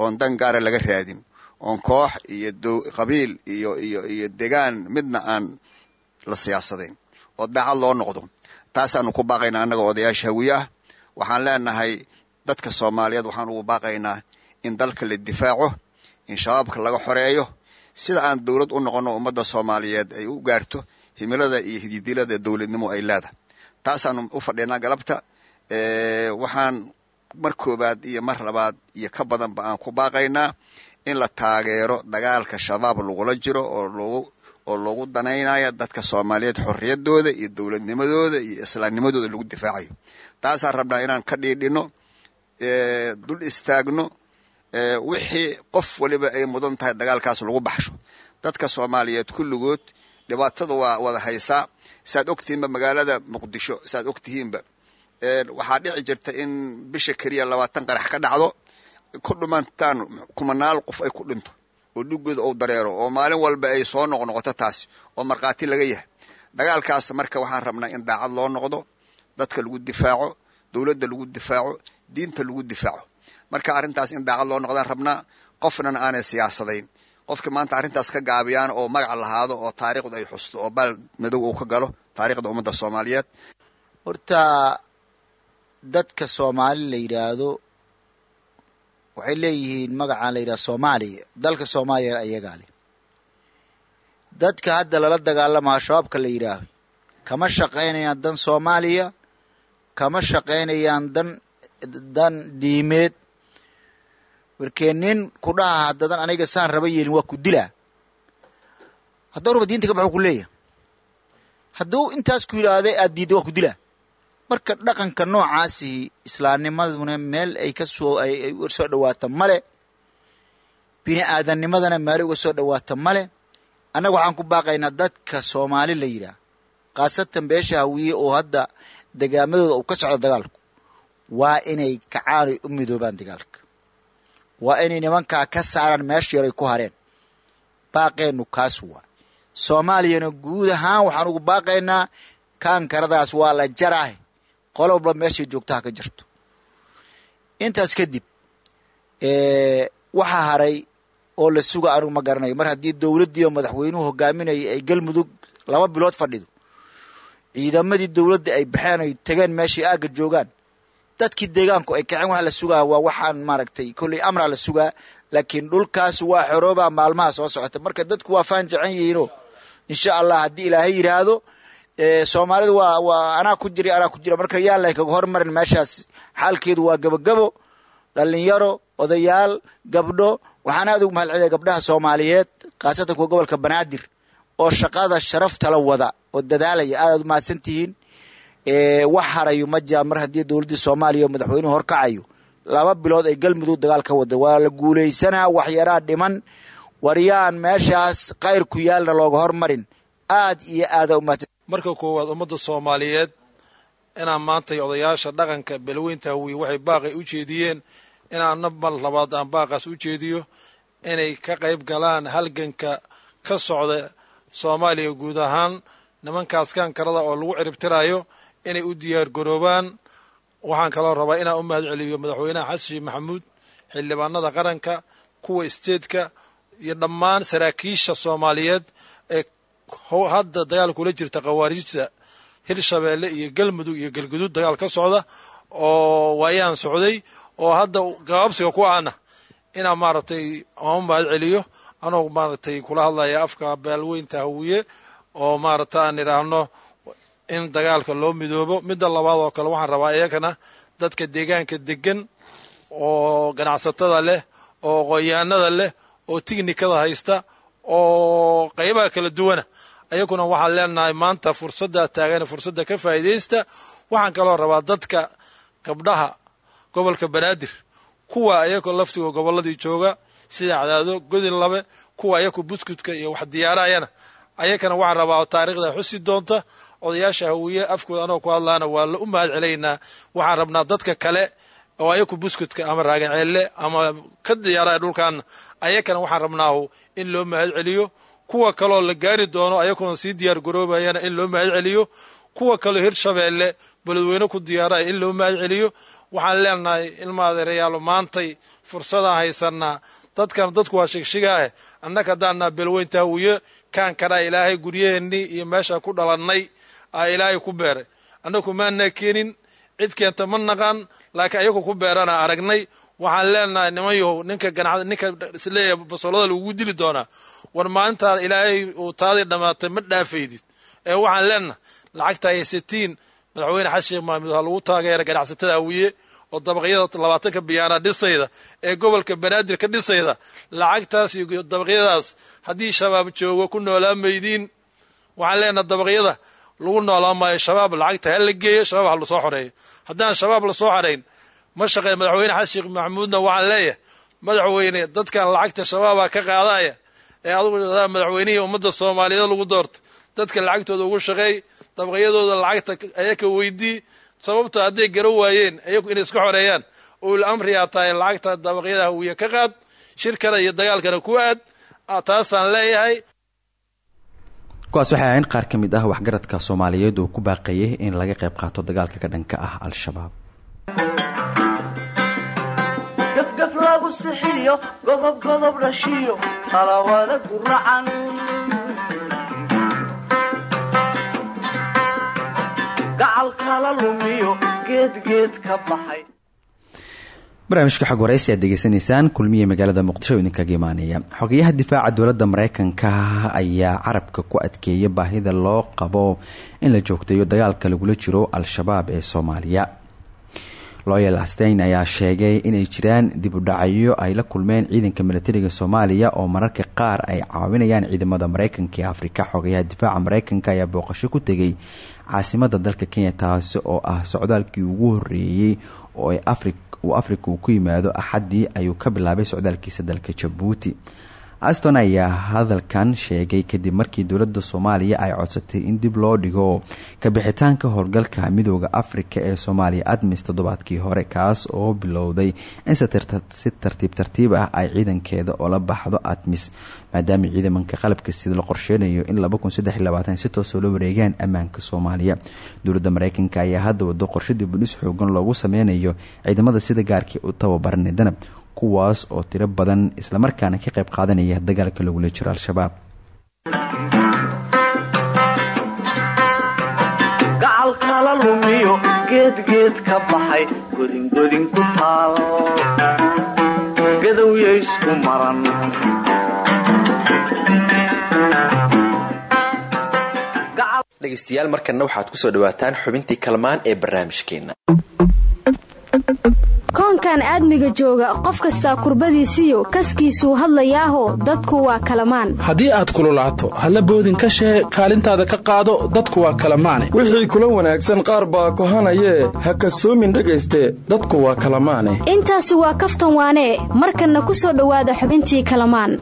oon dan gaara laga raadin oon koox iyo qabiil iyo iyo iyo degaan midna aan la siyaasadayn oo daacad loo noqdo. Taasaanu ku baaqaynaa annaga odayaasha hawiye ah waxaan leenahay dadka soomaaliyeed waxaan ugu baaqaynaa in dalka la difaaco in shabaabka laga xoreeyo sida aan dowlad u noqono ummadda soomaaliyeed ay u gaarto himilada iyo hididilada dowladnimo ay leedahay. Taasaanu u fadhinaa galabta waxaan mar koobaad iyo mar labaad iyo ka badanba aan ku baaqaynaa in la taageero dagaalka shabaab lagula jiro oo logu oo loogu danaynayo dadka soomaaliyeed xorriyadooda iyo dowladnimadooda iyo islaamnimadooda lagu difaacayo. Taasaan rabnaa inaan ka dhiidhino dul istaagno wixii qof waliba ay mudan tahay dagaalkaas lagu baxsho. Dadka soomaaliyeed kulligood dhibaatada waa wada haysaa. Saad ogtihiinba magaalada muqdisho saad ogtihiinba. Waxaa dhici jirta in bisha keliya labaatan qarax ka dhacdo ku dhumantaan kumanaal qof ay ku dhinto oo dhigooda ou dareero oo maalin walba ay soo noqnoqoto taasi oo markhaati laga yahay. Dagaalkaas marka waxaan rabnaa in daacad loo noqdo dadka lagu difaaco dowladda lagu difaaco diinta lagu difaaco. Marka arrintaas in daacad loo noqdaan rabnaa qofnan aanay siyaasadayn qofka maanta arrintaas ka gaabiyaan oo magac lahaado oo taariikhdu ay xusto oo baal madow uu ka galo taariikhda ummadda soomaaliyeed. Horta dadka soomaali la yidhaahdo waxay leeyihiin magacaan la yidhahdo soomaaliya dalka soomaaliya ayagaa leh dadka hadda lala dagaalamaha shabaabka la yidhaaho kama shaqaynayaan dan soomaaliya kama shaqaynayaan dan dan diimeed. Markee nin ku dhaha haddadan aniga saan raba yeelin waa ku dilaa hadduu raba diinta ka baxu ku leeyahay? Hadduu intaas ku yidhaahday aad diidda waa ku dilaa marka dhaqanka noocaasi islaamnimaduna meel ay ka soo ay uga soo dhawaata male. Bini aadamnimadana meel uga soo dhawaata male. Annaga waxaan ku baaqaynaa dadka soomaali la yidhaah khaasatan beesha hawiye oo hadda degaamadooda uu ka socdo dagaalku waa inay kacaan ay u midoobaan dagaalka. Waa inay nimankaa ka saaraan meesha yar ay ku hareen. Baaqeennu kaas waa. Soomaaliyana guud ahaan waxaan ugu baaqaynaa kaankaradaas waa la jaraah qolo walba meeshay joogtaha ka jirto. Intaas kadib waxaa haray oo la suga anigu ma garanayo. Mar haddii dowladdii oo madaxweynuhu hogaaminayay ay galmudug laba bilood fadhido. Ciidamadii dowladda ay baxeen ay tageen meeshay aagga joogaan dadkii deegaanku ay kaceen waxa la sugaa waa waxaan maaragtay kolley amraa la sugaa laakiin dhulkaas waa xoroobaa maalmaha soo socota. Marka dadku waa faan jecan yihiinoo insha allah haddii ilaahay yidhaahdo soomaalida waa waa anaa ku jira anaa ku jira. Marka yaan lay kaga hormarin meeshaas xaalkeedu waa gabagabo dhalinyaro odayaal gabdho. Waxaan aad ugu mahad celinayaa gabdhaha soomaaliyeed khaasatan kuwa gobolka banaadir oo shaqada sharaftala wada oo dadaalaya. Aad aad u mahadsan tihiin wax harayo ma jaa mar haddii dowladdii soomaaliya oo madaxweynuhu horkacayo laba bilood ay galmudug dagaal ka wada waa la guulaysanaa waxyaraa dhiman. Waryaan meeshaas kayrku yaalna looga hormarin. Aad iyo aada umahadsan marka koowaad ummadda soomaaliyeed inaan maantay odayaasha dhaqanka belweynta hawiye waxay baaqay u jeediyeen inaana mar labaad aan baaqaas u jeediyo inay ka qayb galaan halganka ka socda soomaaliya guud ahaan. Nimankaas kaankarada oo lagu ciribtirayo inay u diyaar garoobaan. Waxaan kaloo rabaa inaan u mahad celiyo madaxweynaha xasan sheekh maxamuud xildhibaanada qaranka kuwa isteedka iyo dhammaan saraakiisha soomaaliyeed ee hadda dagaal kula jirta khawaarijta hirshabeelle iyo galmudug iyo galguduud dagaal ka socda oo waayaan socday oo hadda gabaabsiga ku ahna inaan maaragtay aan u mahad celiyo anoo maaragtay kula hadlaya afka baalweynta hawiye oo maaragta aan idhaahno in dagaalka loo midoobo. Midda labaad oo kale waxaan rabaa iyagana dadka deegaanka degan oo ganacsatada leh oo qoyaanada leh oo tignikada haysta oo qaybaha kala duwana. Ayaguna waxaan leenahay maanta fursadda taagan fursadda ka faa'iidaysta waxaan kaloo rabaa dadka gabdhaha gobolka banaadir kuwa ayagoo laftigo gobolladii jooga sida cadaado godin labe kuwa ayaku buskudka iyo wax diyaarayana. Ayakana waxaan rabaa taariikhda xusi doonta odayaasha hawiye afkooda anoo ku hadlaana waa la u mahad celaynaa. Waxaan rabnaa dadka kale oo ayaku buskudka ama raagaceelle ama ka diyaaraya dhulkaana ayakana waxaan rabnaahu in loo mahad celiyo. Kuwa kaloo la gaari doono ayakuna sii diyaar garoobayana in loo mahad celiyo. Kuwa kale hirshabeelle beledweyne ku diyaaraya in loo mahad celiyo. Waxaan leenahay ilma adeerayaalo maantay fursadaan haysanaa dadkan dadku waa shigshigaah annaka haddaannaa beelweynta hawiye kaan kanaa ilaahay guryaheennii iyo meeshaan ku dhalannay aa ilaahay ku beeray. Annaku maanaa keenin cid keenta ma naqan laakiin ayagu ku beerana aragnay. Waxaan leenahay niman yahow ninka ninka is leeyahay basolada lagugu dili doonaa. War maalintaa ilaahay uu taadii dhammaatay ma dhaafaydid ee waxaan leenahay lacagta haysatiin madaxweyne xasan sheekh maxamuud ha lagu taageera ganacsatada hawiye oo dabaqyada labaatanka biyaana dhisayda ee gobolka banaadir ka dhisayda lacagtaas iyo dabaqyadaas haddii shabaab joogo ku noolaan maydiin. Waxaan leenahay dabaqyada lagu noolaan maayo shabaab lacagta ha la geeyo shabaab ha la soo xoreeyo. Haddaan shabaab la soo xorayn ma shaqeey madaxweyne xasan sheekh maxamuudna waxaan leeyahay madaxweyne dadkan lacagta shabaabaa ka qaadaya ee adugu madaxweynihii ummadda soomaaliyeed lagu doorto dadka lacagtooda ugu shaqeey dabaqyadooda lacagta ayaka weydii sababto hadday garo waayeen ayagu inay isku xoreeyaan. Ul amriyaa tahay lacagta dabaqyada hawiye ka qaad shirkana iyo dagaalkana ku aad taasaan leeyahay kuwaas waxay ahayn qaar ka mid ah waxgaradka soomaaliyeed oo ku baaqeeyay in laga qayb qaato dagaalka ka dhanka ah al-shabaab. Gafgaf lagu sixiyo godob godob dhashiyo talawada guracan gacal kala lumiyo geedgeed ka baxay barnaamijka xog waraysi aad degeysanaysaan kulmiya magaalada muqdisho idinkaga imaanaya xogeyaha difaaca dowladda mareykanka ayaa carabka ku adkeeya baahida loo qabo in la joogteeyo dagaalka lagula jiro al-shabaab ee soomaaliya. Loyal astein ayaa sheegay inay jiraan dib u dhacyo ay la kulmeen ciidanka milatariga soomaaliya oo mararka qaar ay caawinayaan ciidamada mareykanka ee afrika. Xogayaha difaaca mareykanka ayaa booqasho ku tegay caasimada dalka kenya taasi oo ah socdaalkii ugu horeeyey oo uu afrika uu ku yimaado axaddii ayuu ka bilaabay socdaalkiisa dalka jabuuti aston ayaa hadalkan sheegay kadib markii dowladda soomaaliya ay codsatay in dib loo dhigo kabixitaanka howlgalka midooda afrika ee soomaaliya admis toddobaadkii hore kaas oo bilowday in si tartiib tartiib ah ay ciidankeeda oola baxdo admis maadaama ciidamanka qalabka sida la qorsheynayo in si toosoo la wareegaan ammaanka soomaaliya. Dowladda mareykanka ayaa hadda wado qorshe dibudhis xoogan loogu sameynayo ciidamada sida gaarkii u tababaranay danab kuwaas oo tiro badan islamarkaana ka qayb qaadanaya dagaalka lagula jiro al-shabaab. Dhegeystayaal markanna waxaad ku soo dhawaataan xubintii kalmaan ee barnaamijkeenna koonkan aadmiga jooga qof kastaa kurbadiisiyo kaskiisuu hadlayaaho dadku waa kalamaan. Haddii aad kululaato halla boodin ka shee kaalintaada ka qaado dadku waa kalamaane wixii kula wanaagsan qaar baa kohanayee ha kasoomin dhegayste dadku waa kalamaane. Intaasi waa kaftan waanee markanna ku soo dhowaada xubintii kalamaan.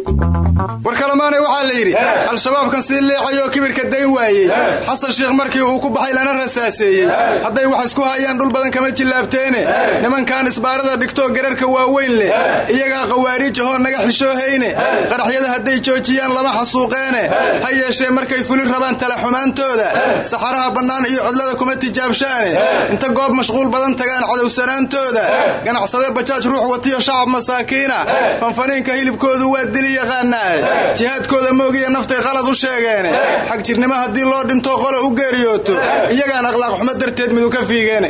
War kalamaane waxaa la yidhi al-shabaabkan sii leexayoo kibirka dayn waayey. Xasan sheikh markii uu ku baxay lana rasaaseeyey hadday wax isku hayaan dhul badan kama jillaabteene. Nimankan isbaarada dhigtoo gararka waaweyn leh iyagaa khawaariij ahoo naga xishoohayne qaraxyada hadday joojiyaan lama xasuuqeene. Ha yeeshee markay fulin rabaan talaxumaantooda saxaraha bannaan iyo codlada kuma tijaabshaane. Inta goob mashquul badan tagaan cadowsanaantooda ganacsade bajaaj ruux watiyo shacab masaakiina. Fanfaniinka hilibkoodu waa dili yaqaanaaye jihaadkooda moogiya naftay qalad u sheegeene. Xag jirnimo haddii loo dhinto qolo u geeriyooto. Iyagaan akhlaaq xumo darteed midu ka fiigeene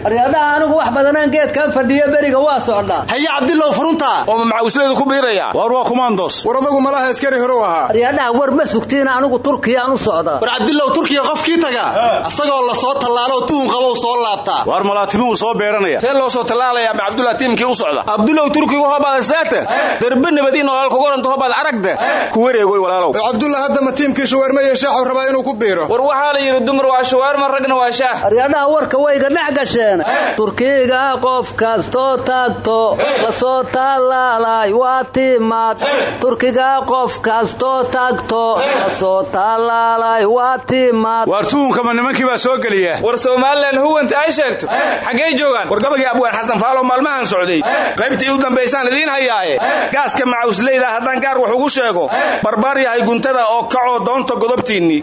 haye cabdilow furuntaa oo mamacawsleedu ku biiraya. Waar waa kumaandoos war adagu malaha askari horow ahaa. Aryadhaha war ma sugtiin anigu turkiyaan u socdaa war cabdilow turkiya qofkii taga. Asagoo la soo tallaaloo tuhun qabow soo laabtaa waar malaatimiuu soo beeranaya. See loo soo tallaalayaa ma cabdullah tiimkii u socda? Abdulow turkigu hobaad saata darbe nabadi nololka goranta hobaad aragde? Ku wareegoy walaalow. Cabdullah hadda ma tiimkii shuweerma iyo shaaxu rabaa inuu ku biiro. War waxaa la yidhi dumar waa shuweerma ragna waa shaah. Aryadhaha warka wayga dhex gasheen turkiga qof kastoo taag tagto la soo tallaalay waa timaad turkiga qof kastoo tagto la soo tallaalay waa timaad waar tuhunkama nimankii baa soo geliya war somalilan huwanta ay sheegto xaggay joogaan. War gabagii abwaan xasan faalo maalmahan socday. Qaybtii u dambaysaan idiin hayaaye. Gaaska macawsleyda haddaan gaar wax ugu sheego. Barbaar yahay guntada oo kacoo doonta godobtiinnii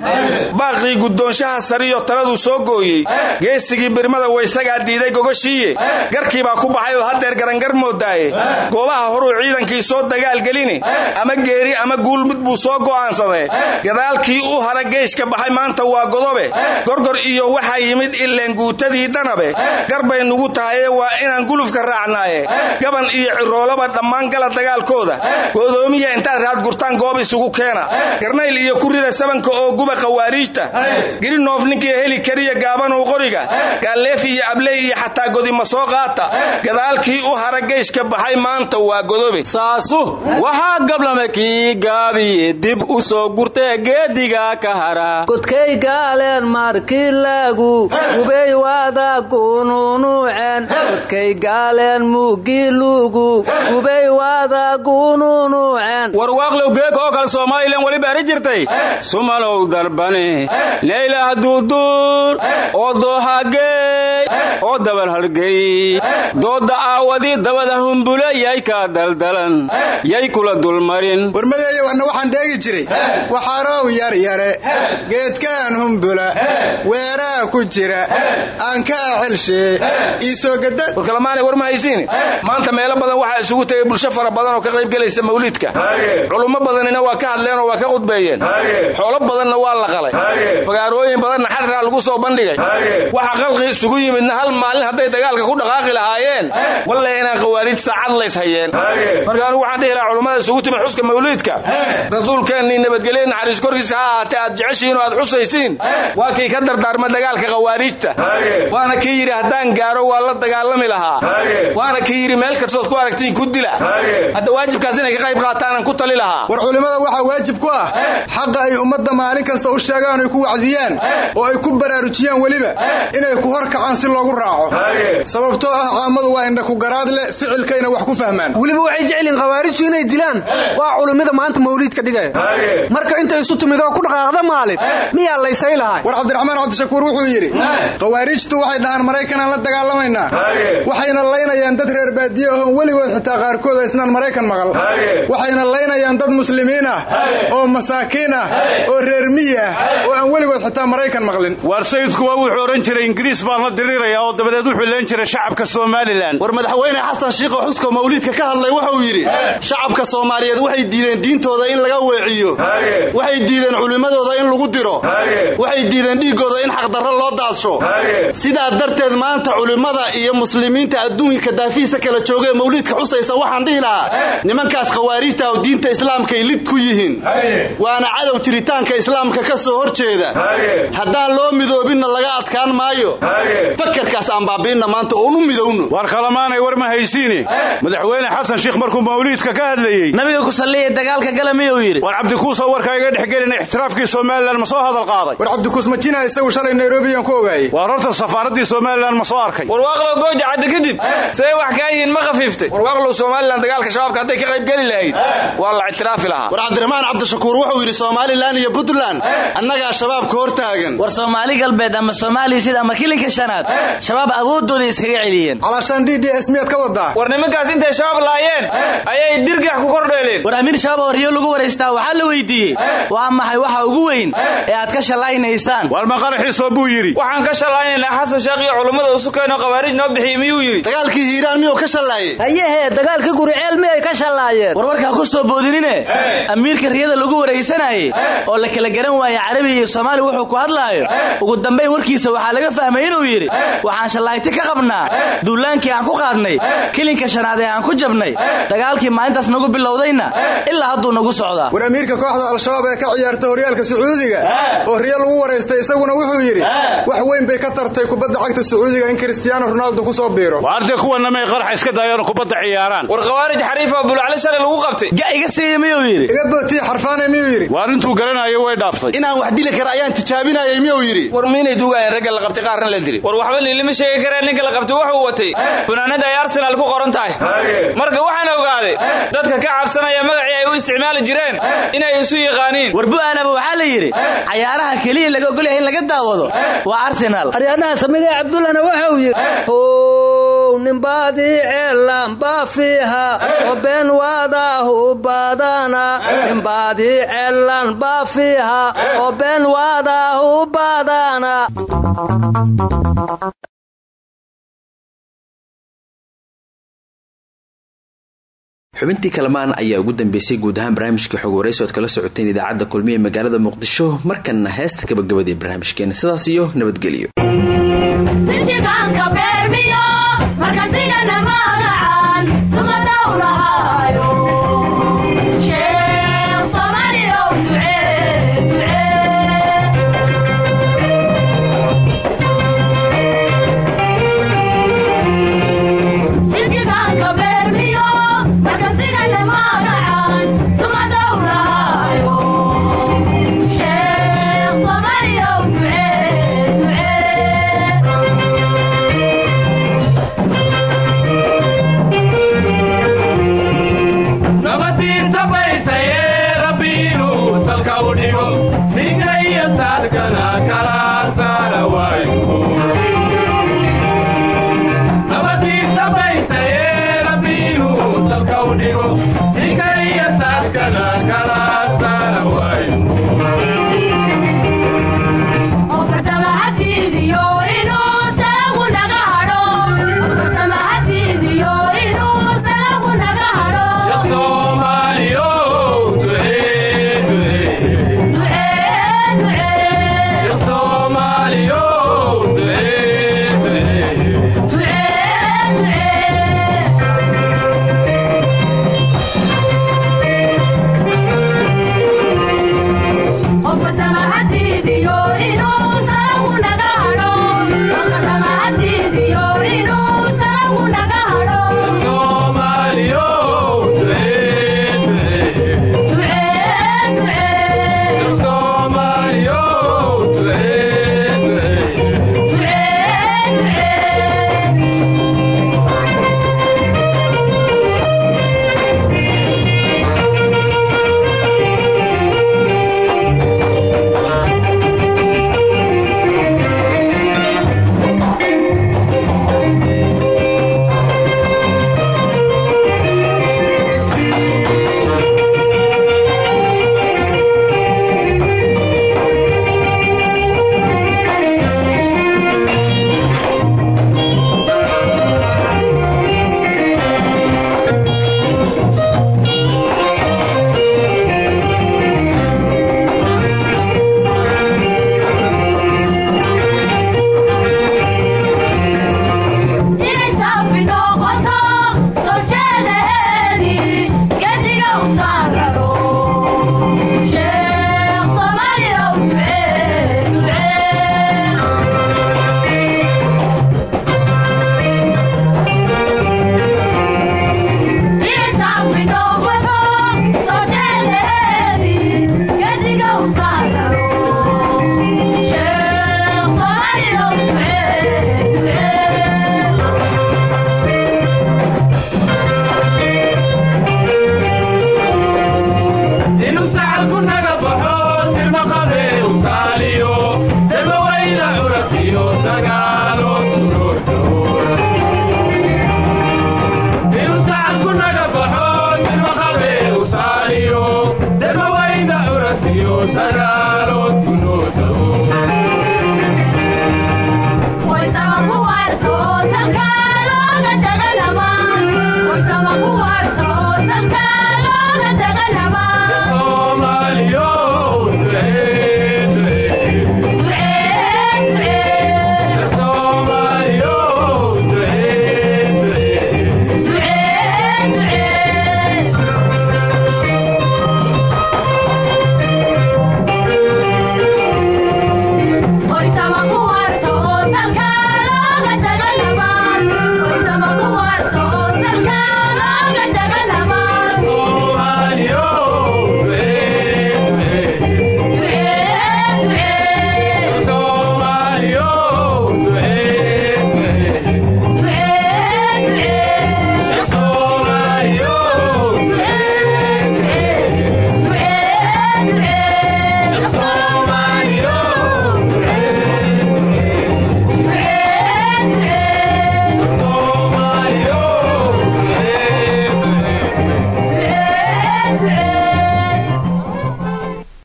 baaqii guddoonshaha sariyo taladu soo gooyey. Geesigii birmada waysagaa diiday gogoshiiye garkii baa ku baxay oo haddeer garangar moodaaye goobaha horuu ciidankii soo dagaalgelini ama geeri ama guul mid buu soo go'aansadee gadaalkii u hara geeshka baxay maanta waa godobe. Gorgor iyo waxaa yimid ileen guutadii danabe. Garbay nugu tahaye waa inaan gulufka raacnaaye. Gaban iyo ciroolaba dhammaan gala dagaalkooda. Go'doomiya intaad raad gurtaan goob isugu keena. Garnayl iyo kurida sabanka oo guba khawaariijta. Girinoof ninkii heli kariya gaabanuu qoriga. Gaalleef iyo abley iyo xataa godima soo qaata. Gadaalkii u hara geyshka baxay maanta waa godobe saasu waxaa gablama kii gaabiye dib u soo gurtee geediga ka hara. Godkay gaaleen markii lagu gubay waada gununuuceen godkay gaaleen muugii lugu gubay waada gununuuceen warwaaqlow geeka oo kale somalilan weli baari jirtay. Sumalow darbane leylah duuduur oo doohageey oo dabal hargey dooda aawadii dabada humbule yay kaa daldalan yay kula dulmarin. Warmadeeya wana waxaan dheegi jiray waxarow yaryare geedkaan humbula weeraa ku jira aan kaa celshe iisoo gada. Warkalamaanay war ma haysiin maanta meelo badan waxaa isugu tegay bulsho fara badan oo ka qaybgelaysa mawliidka. Culummo badanina waa ka hadleen oo waa ka qudbeeyeen xoolo badanna waa la qalay. Fagaarooyin badanna xadraa lagu soo bandhigay. Waxa qalqi isugu yimidna hal maalin hadday dagaalka ku dhaqaaqi lahaayeen walle inaan khawaariij saacad lays hayeen. Marka anugu waxaan dhihi lahaa culummada isugu timi xuska mawliidka. Rasuulkeennii nabadgelye naxariis korkiisa ha ahaatee aad jeceshihiin oo aad xusaysiin. Waa kii ka dardaarma dagaalka khawaariijta. Waana kii yidhi haddaan gaaro waa la dagaalami lahaa. Waana kii yidhi meel kastood ku aragtiin ku dila. Hadda waajibkaas inay ka qayb qaataanan ku tali lahaa. War culimmada waxaa waajib ku ah xaqa ay ummadda maalin kasta u sheegaan ay ku wacdiyaan oo ay ku baraarujiyaan weliba inay ku hor kacaan si loogu raaco. Sababtoo ah caamadu waa indha ku garaad leh ficilkayna wax ku fahmaan. Weliba waxay jeceliin khawaarijtu inay dilaan. Waa culummada maanta mawliidka dhigaya. Marka inta isu timid oo ku dhaqaaqda maalin miyaa laysay lahay war cabdiraxmaan cabdishakuur wuxuu yidhi khawaarijtu waxay dhahaan maraykanaan la dagaalamaynaa. Waxayna laynayaan dad reer baadiye ahoon weligood xitaa qaarkood aysnaan maraykan maqal. Waxayna laynayaan dad muslimiin ah oo masaakiin ah oo reer miyi ah oo aan weligood xitaa maraykan maqlin. Waar sayidkuwa wuxuu odhan jiray ingiriis baan la dirirayaa oo dabadeed wuxuu leen jiray shacabka somalilan war madaxweyne xasan shiikho xuska mawliidka ka hadlay wuxuu yidhi shacabka soomaaliyeed waxay diideen diintooda in laga weeciyo. Waxay diideen culimmadooda in lagu diro. Waxay diideen dhiiggooda in xaqdarro loo daadsho. Sidaa darteed maanta culimmada iyo muslimiinta adduunka kadaafihiisa kala joogee mawliidka xusaysa waxaan dhihi lahaa nimankaas khawaariijta oo diinta islaamkay lid ku yihiin. Waana cadow jiritaanka islaamka ka soo hor jeeda haddaan loo midoobinna laga adkaan maayo fakarkaas aan baabi'inna maanta oonu midowno ma haysiine madaxweyne xasan shiikh markuu mawliidka ka hadlayey nabiga ku salliya dagaalka gala miyuu yidhi? War cabdikuusoo warkaa iga dhexgelina ixtiraafkii somalilan ma soo hadal qaaday. War cabdikuus majina isagu shalay nairobiyaan ku ogaayey waar horta safaaraddii somalilan ma soo arkay. Warwaaqlow gooja caddi kadib see wax kaa yihiin ma khafiiftay. Warwaaqlow somalilan dagaalka shabaabka hadday ka qayb geli lahayd waa la ictiraafi lahaa. War cabdiraxmaan cabdishakuur wuxuu yidhi somalilan iyo puntland annagaa shabaabka hor taagan. War soomaali galbeed ama soomaaliya sid ama kilinka shanaad shabaab awoodooda iskaga celiyeen ka wadaa war nimankaas intay shabaab laayeen ayay dirgax ku kordheeleen war amiir shabaab oo riyo lagu waraystaa waxaa la weydiiyey waa maxay waxa ugu weyn ee aad ka shallaynaysaan war ma qaraxiisoo buu yidhi. Waxaan ka shallaaynaynaa xasan sheekh iyo culummada isu keenoo khawaarij noo bixiyey miyuu yidhi? Dagaalkii hiiraan miyuu ka shallaayey? Hayehee dagaalkii guriceel miyay ka shallaayeen? War warkaa ku soo boodinine amiirka riyada lagu waraysanayey oo la kala garan waaye carabi iyo soomaali wuxuu ku hadlaayo. Ugu dambayn warkiisa waxaa laga fahmay inuu yidhi waxaan shallayti ka qabnaa duulaankii aan ku qaadnay kilinka shanaad ee aan ku jabnay. Dagaalkii maalintaas nagu bilowdayna. Ilaa hadduu nagu socdaa war amiirka kooxda al-shabaab ee ka ciyaarta horyaalka sacuudiga oo riyo lagu waraystay isaguna wuxuu yidhi wax weyn bay ka tartay kubadda cagta sacuudiga in kristiyaano ronaldo ku soo biiro. Waartee kuwana may qaraxa iska daayano kubadda ciyaaraan. War khawaarij xariifa bulacli shalay lagu qabtay. Ga iga miyuu yidhi? Iga bootiya xarfaane miyuu yidhi? Waar intuu garanayo way dhaaftay. Inaan wax dili kara ayaan tijaabinayay miyuu yidhi? War miinay dugaayeen ragga la qabtay qaarna la dili war wax waxba liilima sheegi kareen ninka la qabtay wuxuu watay. Funaanada arsenaal ku qoran tahay. Marka waxaan ogaaday dadka ka cabsanaya magacii ay u isticmaali jireen inay isu yaqaaniin. Warbu'aalaba waxaa la yidhi cayaaraha keliya laga ogolyahay in laga daawado waa arsenaal aryaadhaha samidee cabdullana waxa uu yidhi how ninbaadii ceelaan baafiiha oo been waadaahu baadana ninbaadii ceelaan baafiiha oo been waadaahu baadana xubintii kalamaan ayaa ugu dambeysay guud ahaan barnaamijkii xog ad kala socoteen idaacadda kulmiye ee magaalada muqdisho markana heesta gabagabadii barnaamijkeena. Sidaas iyo nabadgelyo.